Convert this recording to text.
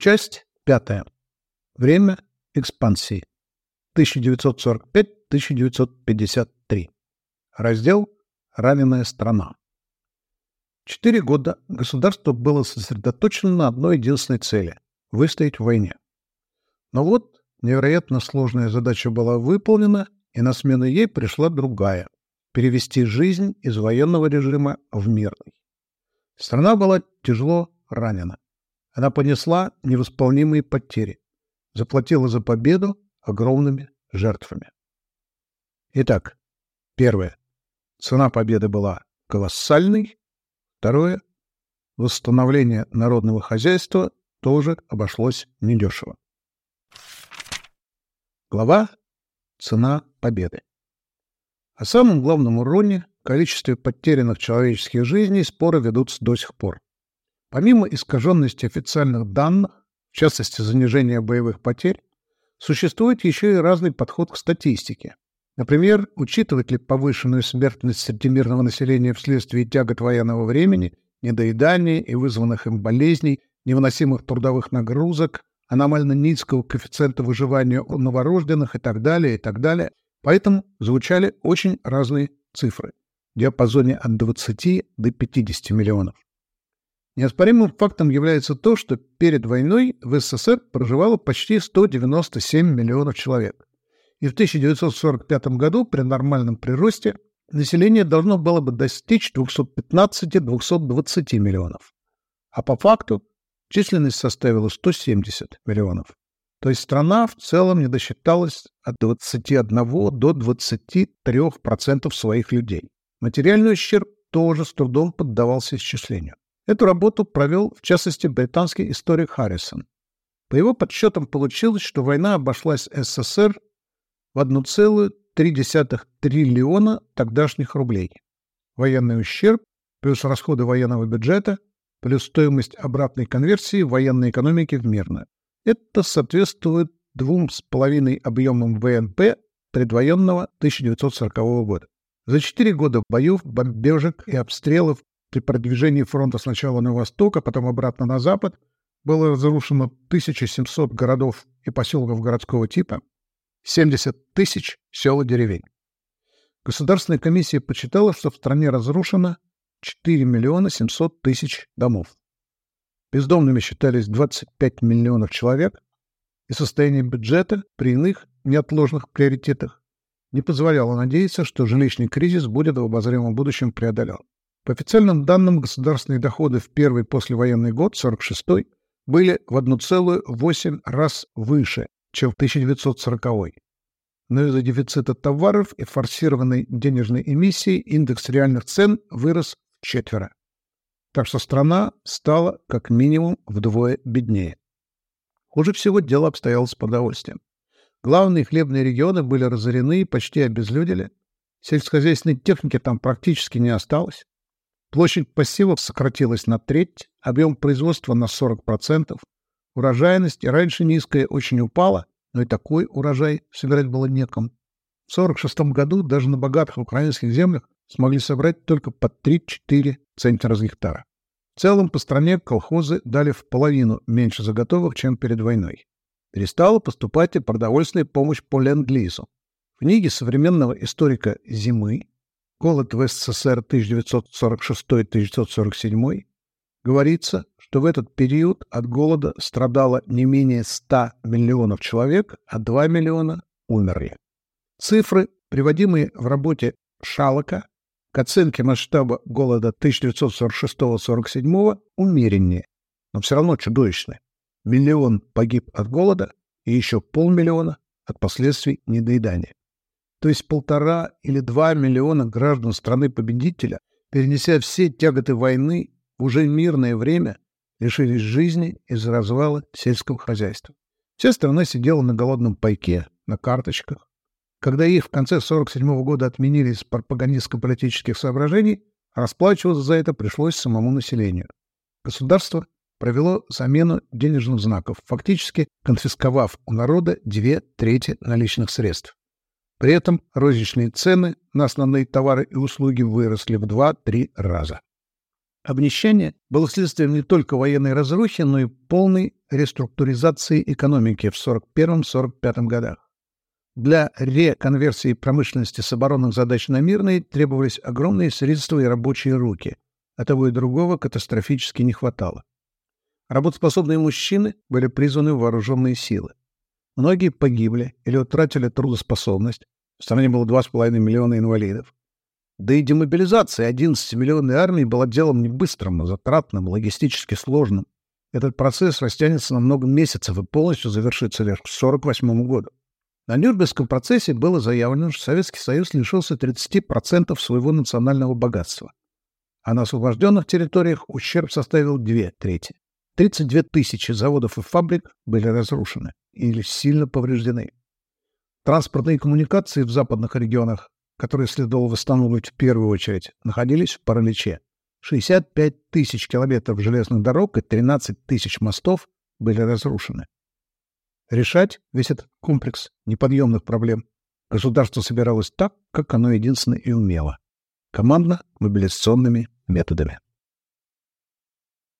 Часть пятая. Время экспансии. 1945-1953. Раздел «Раненая страна». Четыре года государство было сосредоточено на одной единственной цели – выстоять в войне. Но вот невероятно сложная задача была выполнена, и на смену ей пришла другая – перевести жизнь из военного режима в мирный. Страна была тяжело ранена. Она понесла невосполнимые потери, заплатила за победу огромными жертвами. Итак, первое. Цена победы была колоссальной. Второе. Восстановление народного хозяйства тоже обошлось недешево. Глава «Цена победы». О самом главном уроне, количестве потерянных человеческих жизней споры ведутся до сих пор. Помимо искаженности официальных данных, в частности занижения боевых потерь, существует еще и разный подход к статистике. Например, учитывать ли повышенную смертность среди мирного населения вследствие тягот военного времени, недоедания и вызванных им болезней, невыносимых трудовых нагрузок, аномально низкого коэффициента выживания у новорожденных и так далее, и так далее. Поэтому звучали очень разные цифры в диапазоне от 20 до 50 миллионов. Неоспоримым фактом является то, что перед войной в СССР проживало почти 197 миллионов человек. И в 1945 году при нормальном приросте население должно было бы достичь 215-220 миллионов. А по факту численность составила 170 миллионов. То есть страна в целом не досчиталась от 21 до 23% своих людей. Материальный ущерб тоже с трудом поддавался исчислению. Эту работу провел, в частности, британский историк Харрисон. По его подсчетам получилось, что война обошлась СССР в 1,3 триллиона тогдашних рублей. Военный ущерб плюс расходы военного бюджета плюс стоимость обратной конверсии военной экономики в мирную. Это соответствует двум с половиной объемам ВНП предвоенного 1940 года. За четыре года боев, бомбежек и обстрелов при продвижении фронта сначала на восток, а потом обратно на запад было разрушено 1700 городов и поселков городского типа, 70 тысяч сел и деревень. Государственная комиссия подсчитала, что в стране разрушено 4 миллиона 700 тысяч домов. Бездомными считались 25 миллионов человек, и состояние бюджета при иных неотложных приоритетах не позволяло надеяться, что жилищный кризис будет в обозримом будущем преодолен. По официальным данным, государственные доходы в первый послевоенный год, 46-й, были в 1,8 раз выше, чем в 1940-й. Но из-за дефицита товаров и форсированной денежной эмиссии индекс реальных цен вырос в четверо. Так что страна стала как минимум вдвое беднее. Хуже всего дело обстояло с продовольствием. Главные хлебные регионы были разорены и почти обезлюдили. Сельскохозяйственной техники там практически не осталось. Площадь пассивов сократилась на треть, объем производства на 40%. Урожайность, раньше низкая, очень упала, но и такой урожай собирать было некому. В 1946 году даже на богатых украинских землях смогли собрать только по 3-4 центнера с гектара. В целом по стране колхозы дали в половину меньше заготовок, чем перед войной. Перестала поступать и продовольственная помощь по Ленд-Лизу. В книге современного историка «Зимы» голод в СССР 1946-1947, говорится, что в этот период от голода страдало не менее 100 миллионов человек, а 2 миллиона умерли. Цифры, приводимые в работе Шалока к оценке масштаба голода 1946-47, умереннее, но все равно чудовищны. Миллион погиб от голода и еще полмиллиона от последствий недоедания то есть полтора или два миллиона граждан страны-победителя, перенеся все тяготы войны в уже мирное время, лишились жизни из-за развала сельского хозяйства. Вся страна сидела на голодном пайке, на карточках. Когда их в конце 1947 года отменили из пропагандистско-политических соображений, расплачиваться за это пришлось самому населению. Государство провело замену денежных знаков, фактически конфисковав у народа две трети наличных средств. При этом розничные цены на основные товары и услуги выросли в 2-3 раза. Обнищание было следствием не только военной разрухи, но и полной реструктуризации экономики в 1941-1945 годах. Для реконверсии промышленности с оборонных задач на мирные требовались огромные средства и рабочие руки, а того и другого катастрофически не хватало. Работоспособные мужчины были призваны в вооруженные силы. Многие погибли или утратили трудоспособность. В стране было 2,5 миллиона инвалидов. Да и демобилизация 11-миллионной армии была делом не быстрым, а затратным, логистически сложным. Этот процесс растянется на много месяцев и полностью завершится лишь к 1948 году. На Нюрнбергском процессе было заявлено, что Советский Союз лишился 30% своего национального богатства, а на освобожденных территориях ущерб составил две трети. 32 тысячи заводов и фабрик были разрушены или сильно повреждены. Транспортные коммуникации в западных регионах, которые следовало восстанавливать в первую очередь, находились в параличе. 65 тысяч километров железных дорог и 13 тысяч мостов были разрушены. Решать весь этот комплекс неподъемных проблем государство собиралось так, как оно единственно и умело – командно-мобилизационными методами.